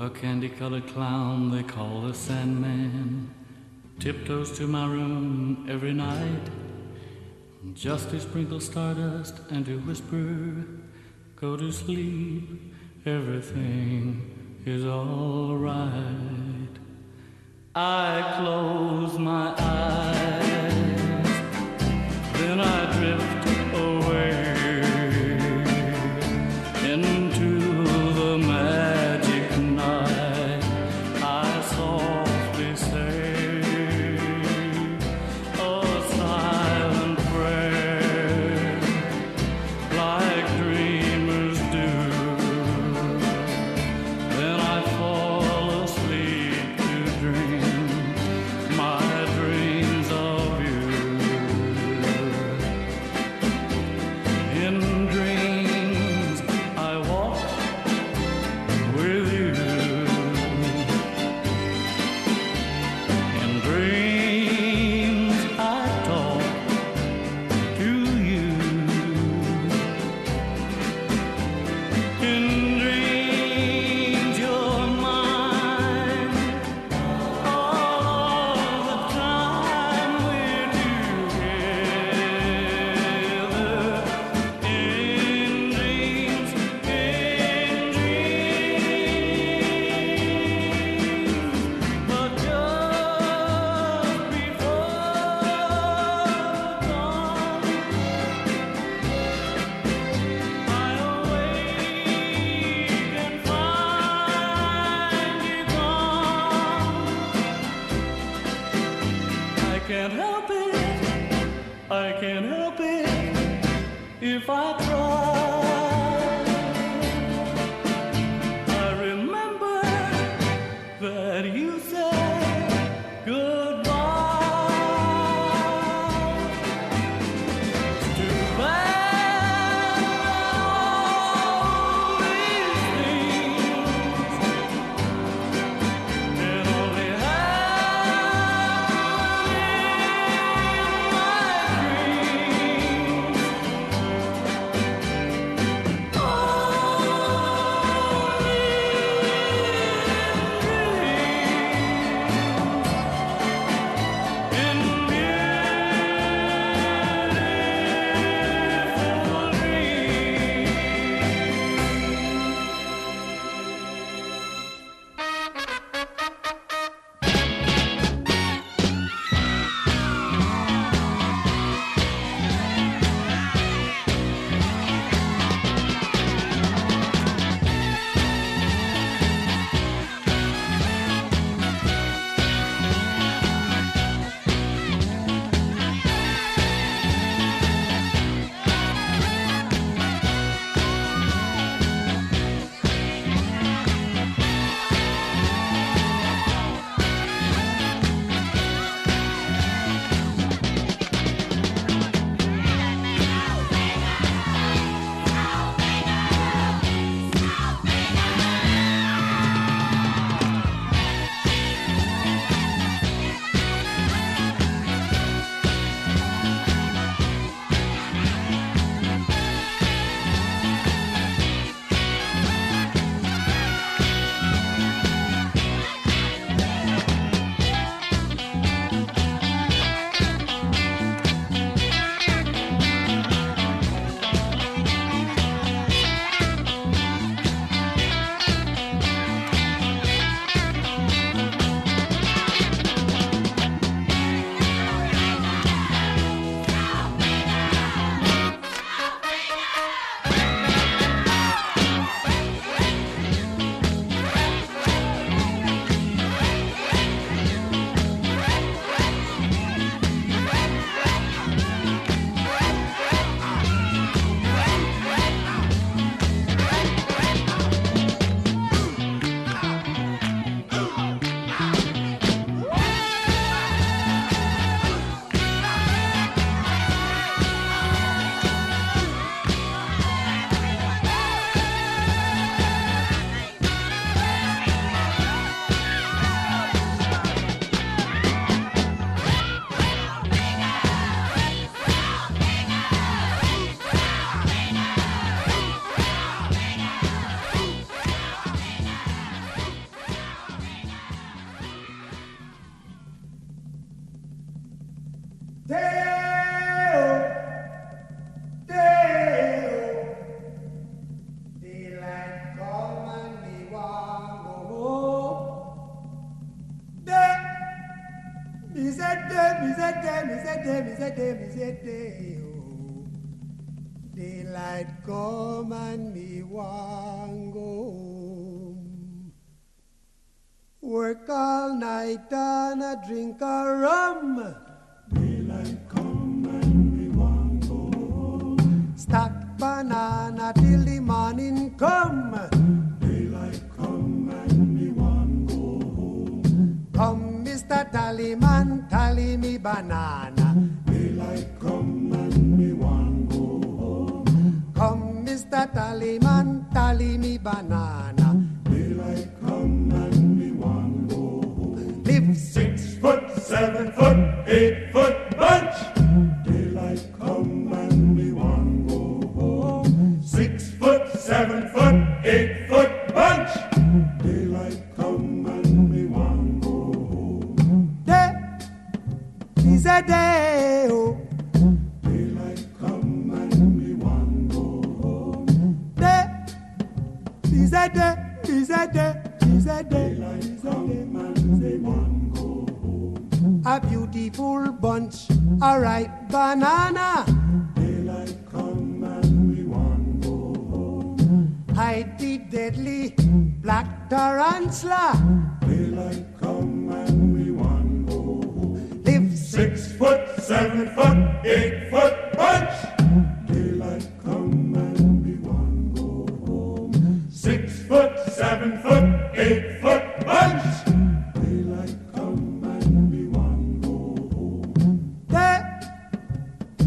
A candy colored clown they call the Sandman. Tiptoes to my room every night. Just to sprinkle stardust and to whisper, Go to sleep, everything is alright. I close my eyes, then I a day. Oh. Daylight come and me want go home. Work all night and a drink a rum. Banana. Daylight come and me want go home. Come, Mr. Tallyman, tally me banana. Daylight come and me want go home. Live Six foot, seven foot, eight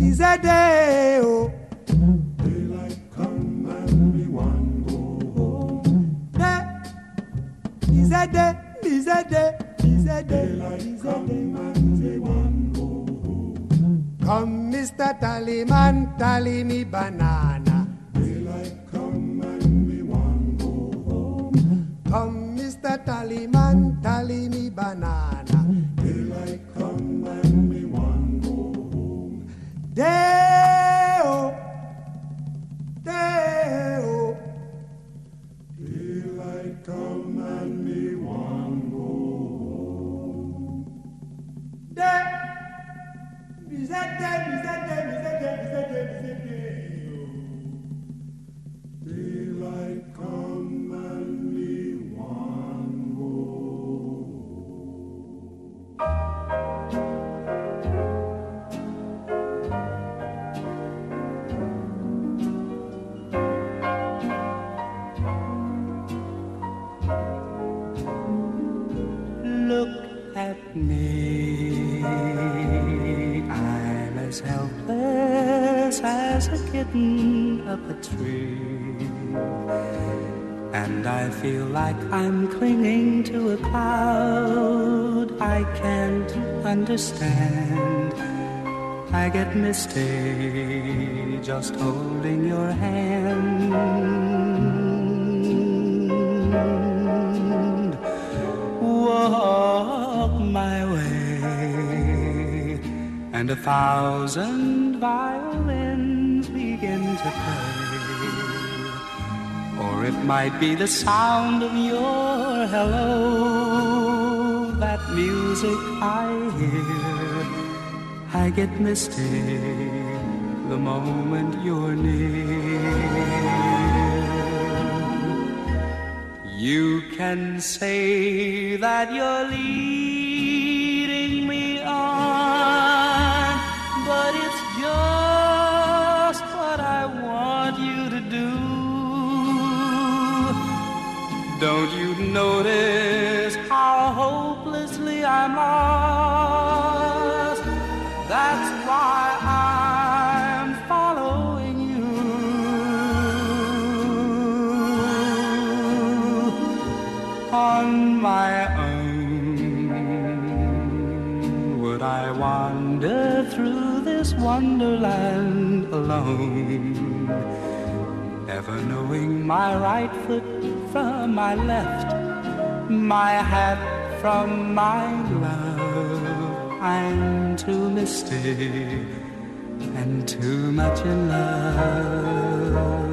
is a day. Oh. Daylight come and want go home. day, is a day, is a day, is a day, is a day. and me want go home. Come, Mr. Tallyman, tally me banana. Daylight come and me want go home. Come, Mr. Tallyman, tally me banana. And I feel like I'm clinging to a cloud I can't understand. I get misty just holding your hand. Walk my way, and a thousand violins Or it might be the sound of your hello, that music I hear. I get misty the moment you're near. You can say that you're leading Don't you notice how hopelessly I'm lost? That's why I'm following you. On my own, would I wander through this wonderland alone? Never knowing my right foot my left, my hat from my glove. I'm too misty and too much in love.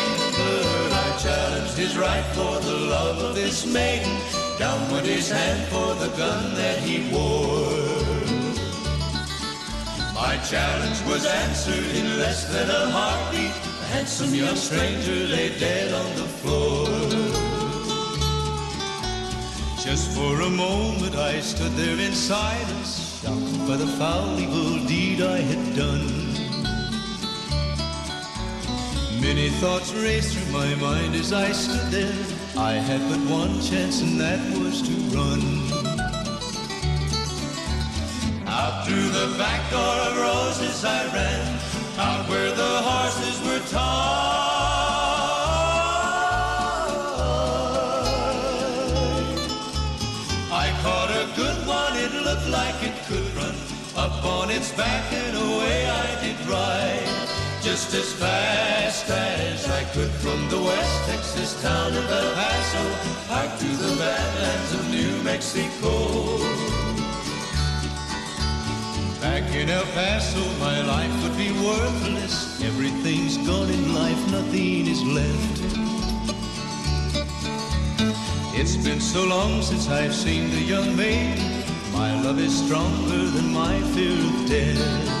challenged his right for the love of this maiden. Down went his hand for the gun that he wore. My challenge was answered in less than a heartbeat. A handsome young stranger lay dead on the floor. Just for a moment I stood there in silence, shocked by the foul evil deed I had done. Many thoughts raced through my mind as I stood there. I had but one chance, and that was to run. Out through the back door of Rosa's I ran, out where the horses were tied. I caught a good one, it looked like it could run. Up on its back and away. Just as fast as I could from the West Texas town of El Paso out to the badlands of New Mexico. Back in El Paso, my life would be worthless. Everything's gone in life, nothing is left. It's been so long since I've seen the young maiden. My love is stronger than my fear of death.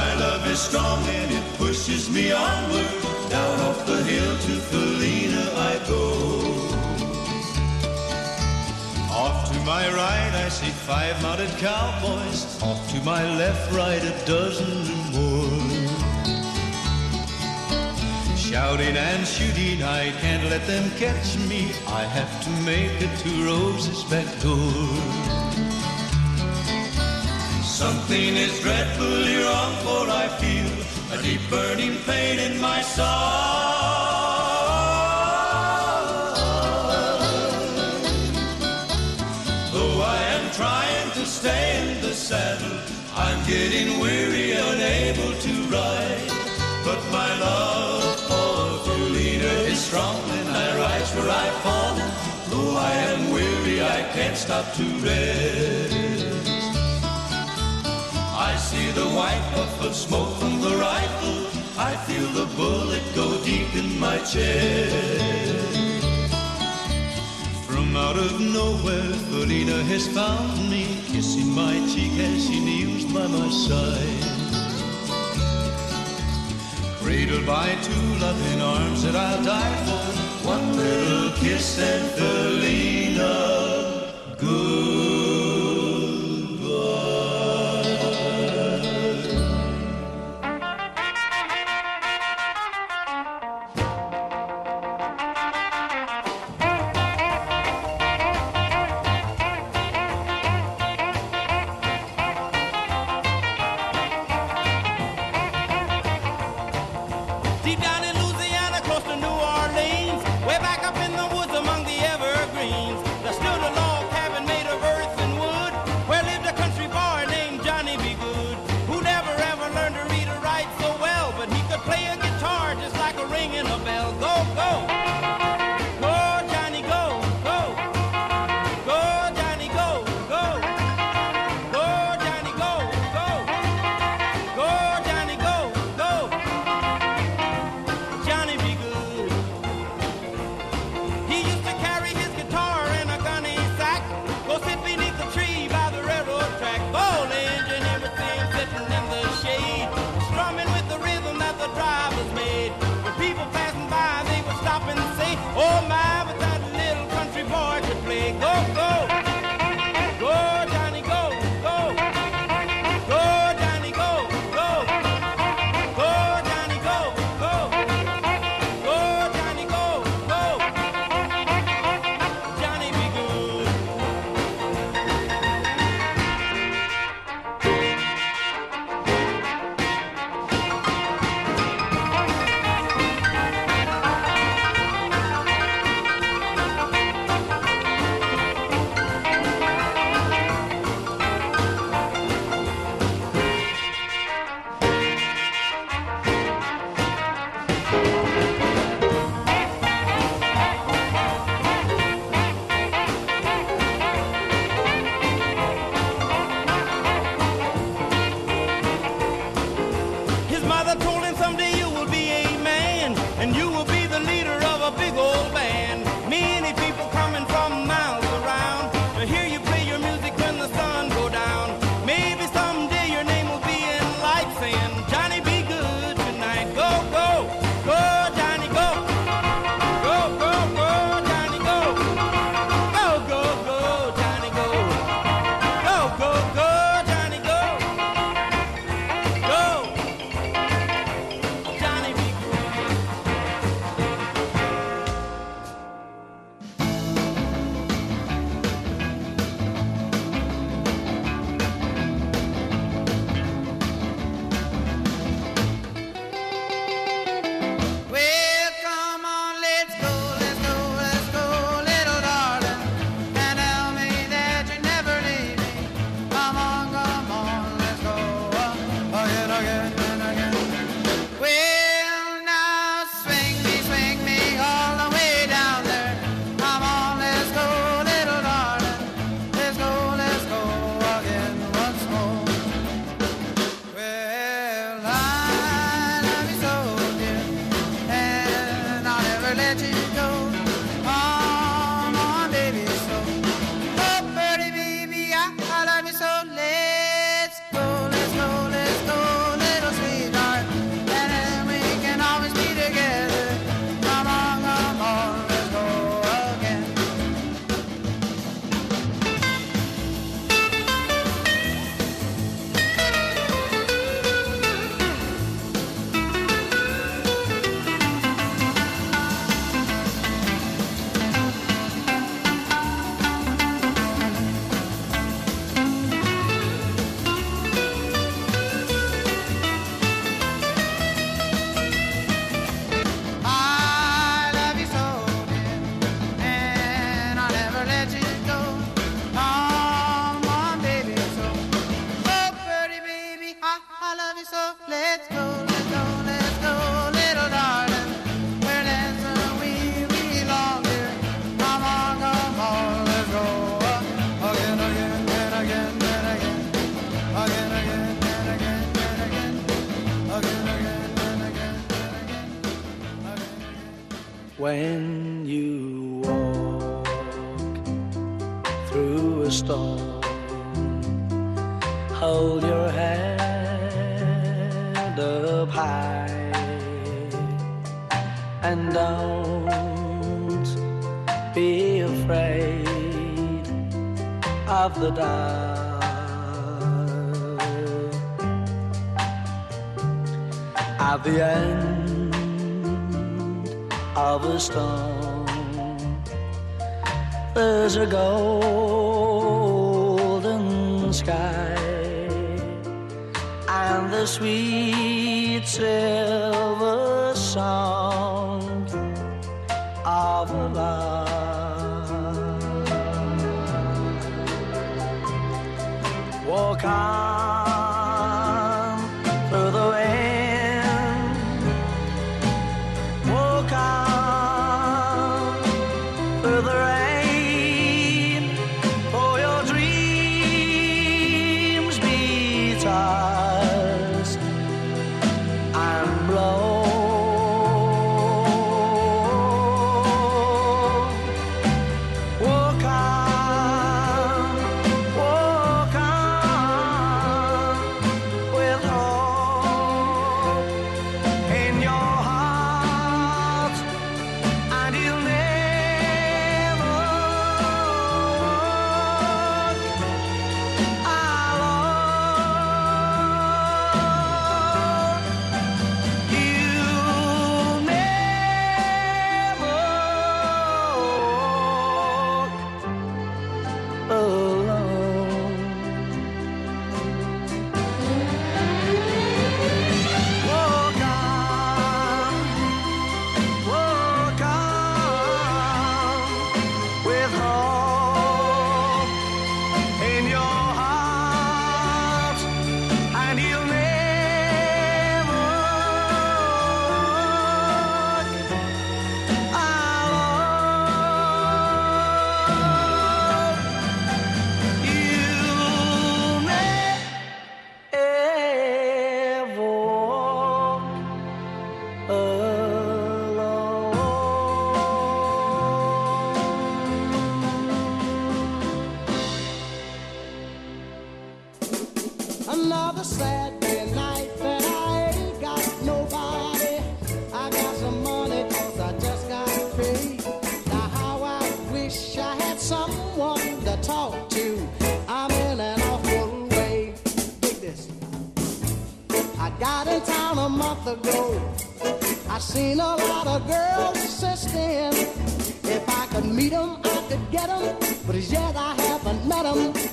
My love is strong and it pushes me onward. Down off the hill to Felina I go. Off to my right I see five mounted cowboys. Off to my left, right a dozen or more. Shouting and shooting, I can't let them catch me. I have to make it to Rosa's back door. Something is dreadfully wrong, for I feel a deep burning pain in my side. Though I am trying to stay in the saddle, I'm getting weary, unable to ride. But my love for Felina is strong, and I rise where I've fallen. Though I am weary, I can't stop to rest. The white puff of smoke from the rifle. I feel the bullet go deep in my chest. From out of nowhere, Felina has found me, kissing my cheek as she kneels by my side. Cradled by two loving arms that I'll die for. One little kiss and Felina, goodbye.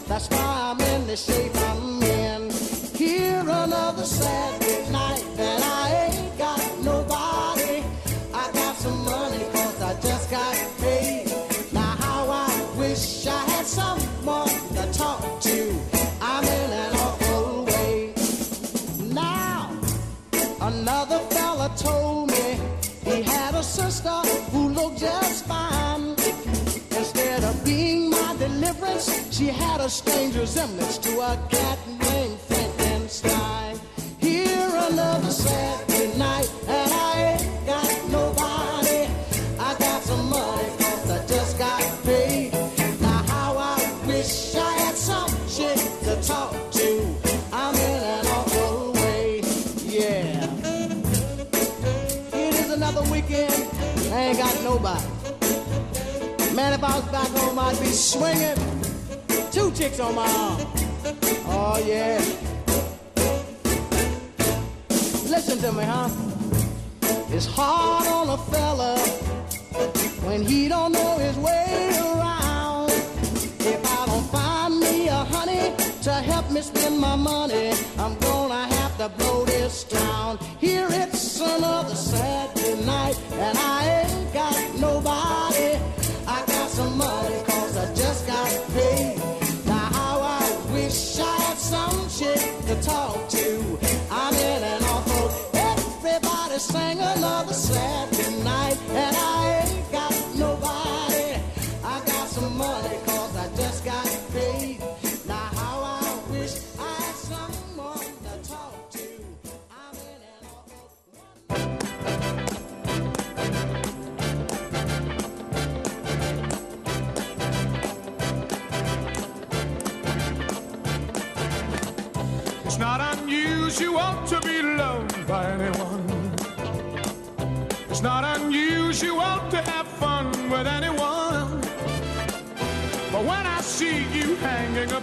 That's why I'm in the shape I'm in. Here another sad night that I ain't got nobody. I got some money cause I just got paid. Now how I wish I had someone to talk to. I'm in an awful way. Now, another fella told me he had a sister. difference. She had a strange resemblance to a cat named Frankenstein. Here another sad Man, if I was back home, I'd be swinging. Two chicks on my arm. Oh, yeah. Listen to me, huh? It's hard on a fella when he don't know his way around. If I don't find me a honey to help me spend my money, I'm gonna have to blow this town. Here it's another Saturday night, and I ain't got nobody.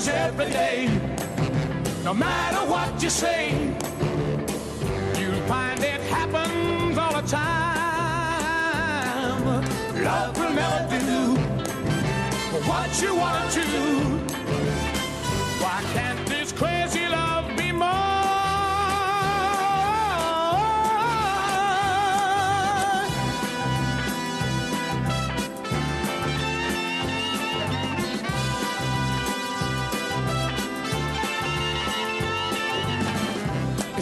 happens every day. No matter what you say, you'll find it happens all the time. Love will never do what you want to. do. Why can't this crazy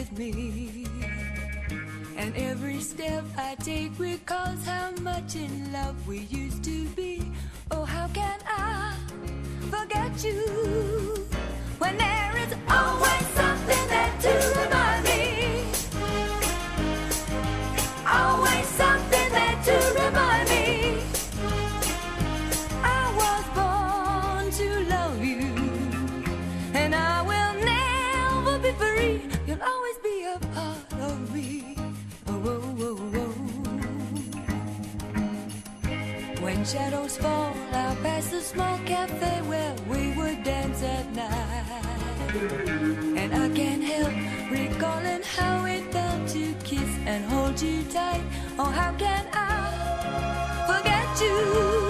with me. And every step I take recalls how much in love we used to be. Oh, how can I forget you when there is always something there to remind shadows fall, out past the small cafe where we would dance at night. And I can't help recalling how it felt to kiss and hold you tight. Oh, how can I forget you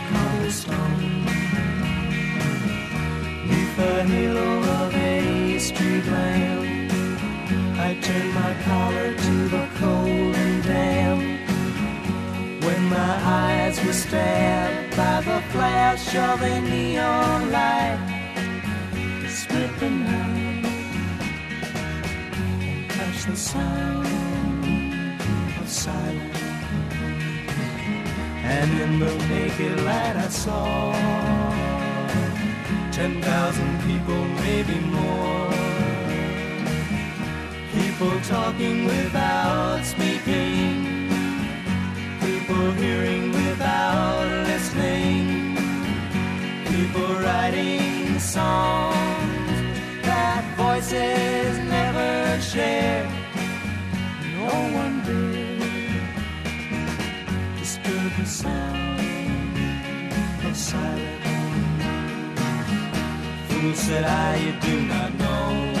I my collar to the cold and damp. When my eyes were stabbed by the flash of a neon light, it split the night and touched the sound of silence. And in the naked light I saw ten thousand people, maybe more. People talking without speaking people hearing without listening, people writing songs that voices never share. No one did disturb the sound of silence. Fool said I, you do not know.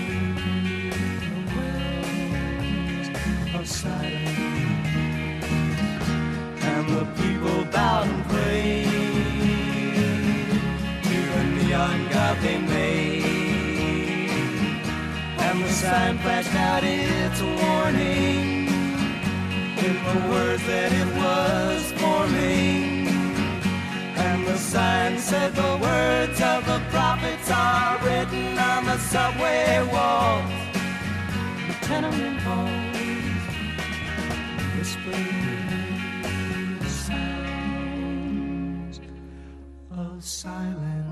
the people bowed and prayed to the neon god they made. And the sign flashed out its warning in the words that it was forming. And the sign said the words of the prophets are written on the subway walls, the tenement halls, whispering. silent.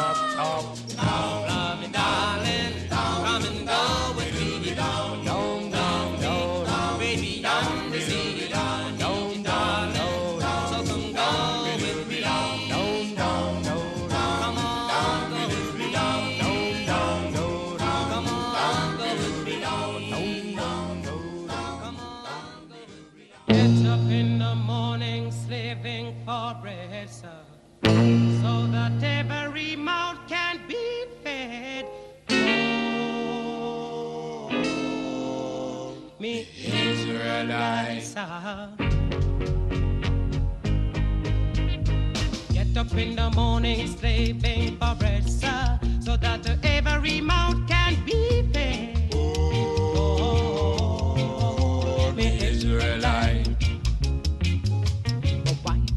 talk, talk. in the morning sleeping for bread, sir, so that every mouth can be fed. Oh,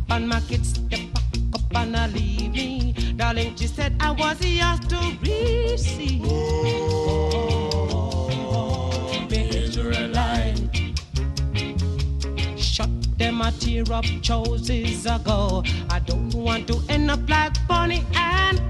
and my kids step back up and I leave me. Darling, she said I was yours to receive. Oh, Israelite. Shut them a tear up choices ago. I don't want to end up like Bonnie and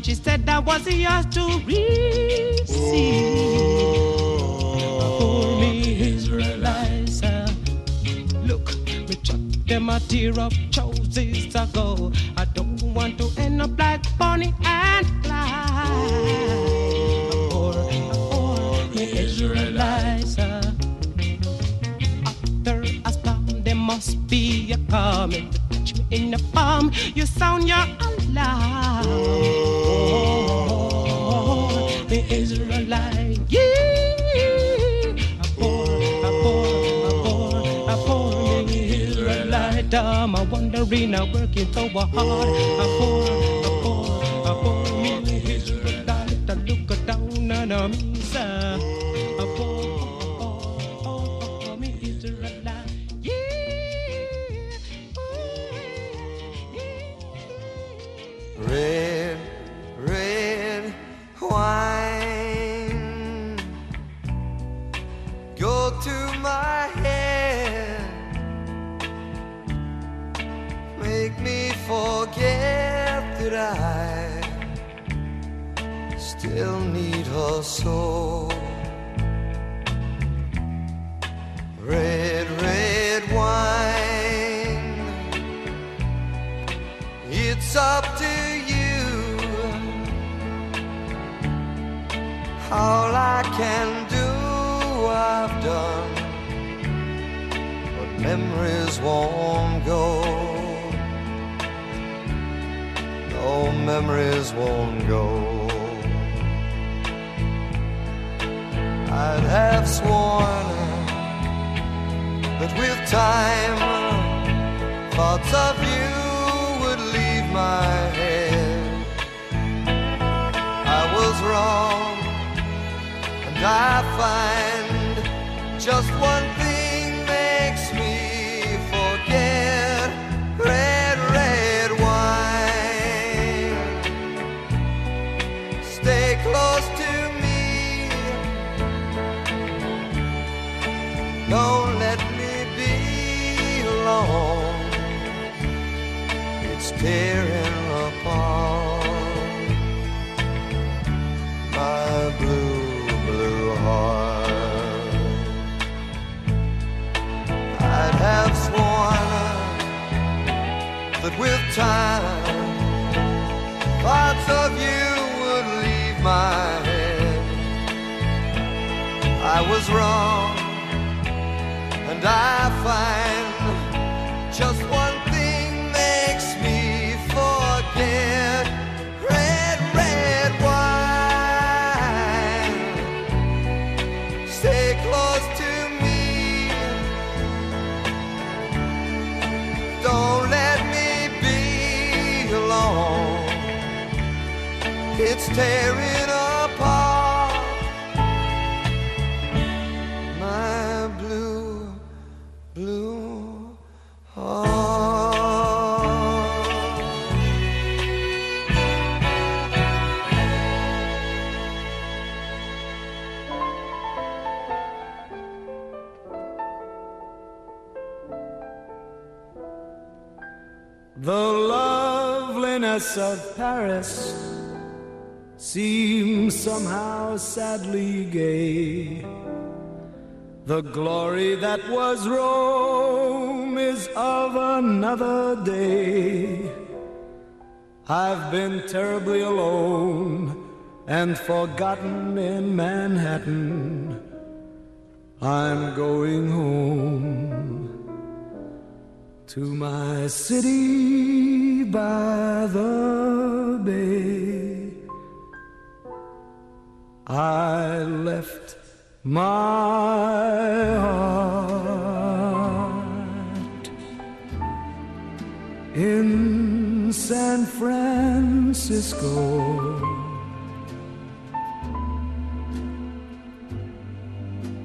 she said that was yours to read. Working still need her so. Red, red wine. It's up to you. All I can do, I've done. But memories won't go. No memories won't go. I'd have sworn that with time thoughts of you would leave my head. I was wrong, and I find just one tearing apart my blue, blue heart. I'd have sworn that with time, parts of you would leave my head. I was wrong, and I find Tearing apart my blue, blue heart. The loveliness of Paris seems somehow sadly gay. The glory that was Rome is of another day. I've been terribly alone and forgotten in Manhattan. I'm going home to my city by the bay. I left my heart in San Francisco.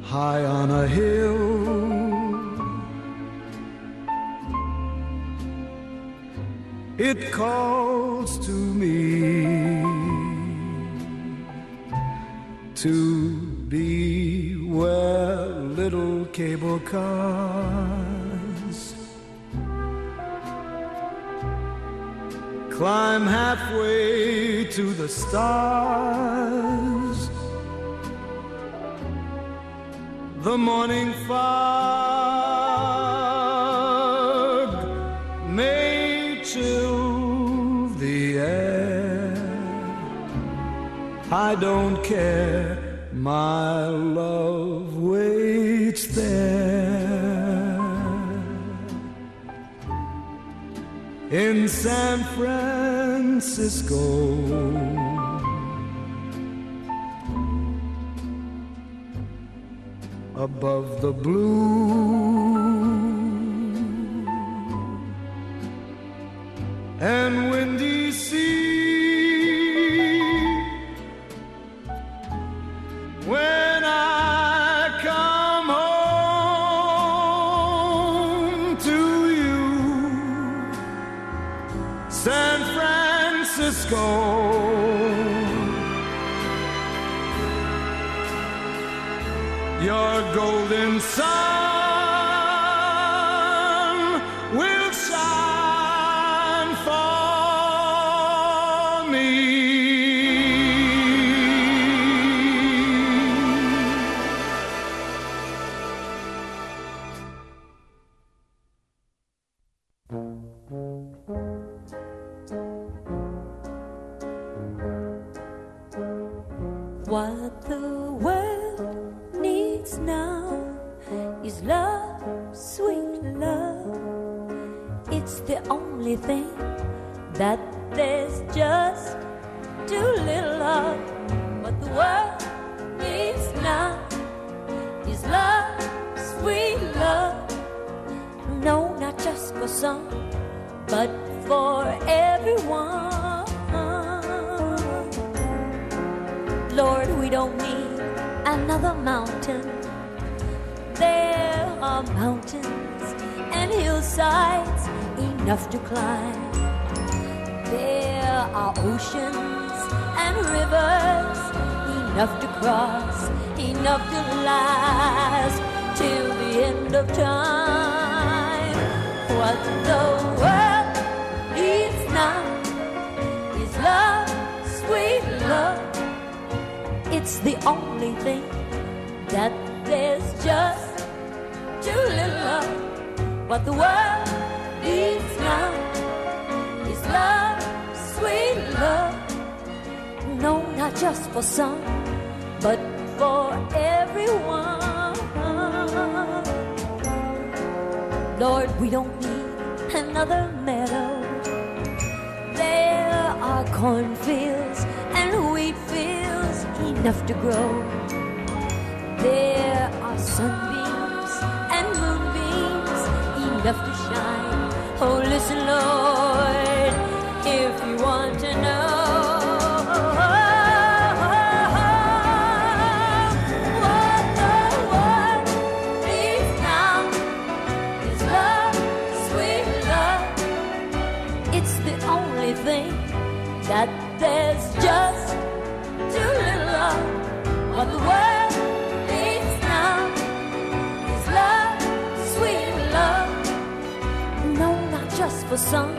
High on a hill it calls to me to be where little cable cars climb halfway to the stars. The morning fog I don't care. My love waits there in San Francisco. Above the blue and windy to shine. Oh, listen, Lord, not just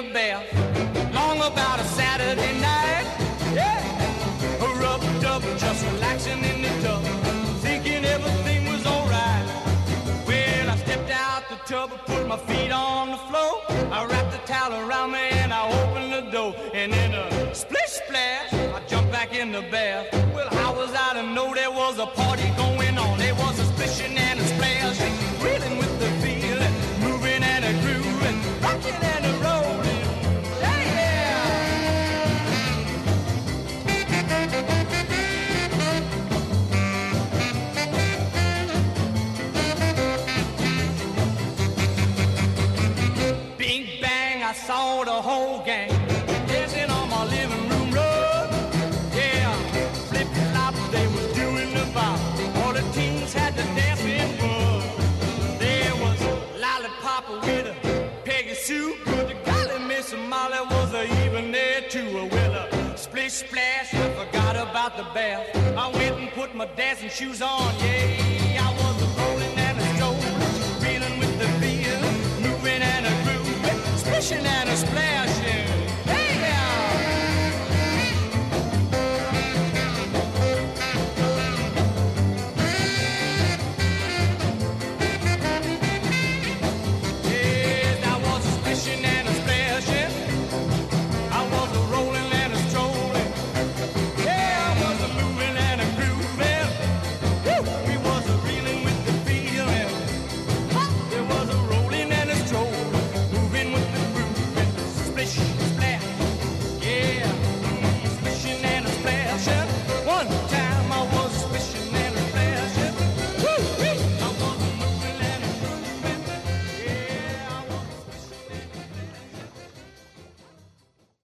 a bath. Long about a Saturday night. Yeah. A rub dub, just relaxing in the tub. Thinking everything was alright. Well, I stepped out the tub, put my feet on the floor. I wrapped the towel around me and I opened the door. And in a splish splash, I jumped back in the bath. Well, how was I to know there was a party going on? There was a splishing and a splash, reeling with the feeling, moving and a grooving, rocking and a rolling. Saw the whole gang dancing on my living room rug. Yeah, flip flop, they was doing the bop. All the teens had to dance in bug. There was Lollipop with a Peggy Sue. The golly Miss Molly was even there too. Well, a splish splash, I forgot about the bath. I went and put my dancing shoes on. Yeah, fishing and a splashing.